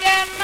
again.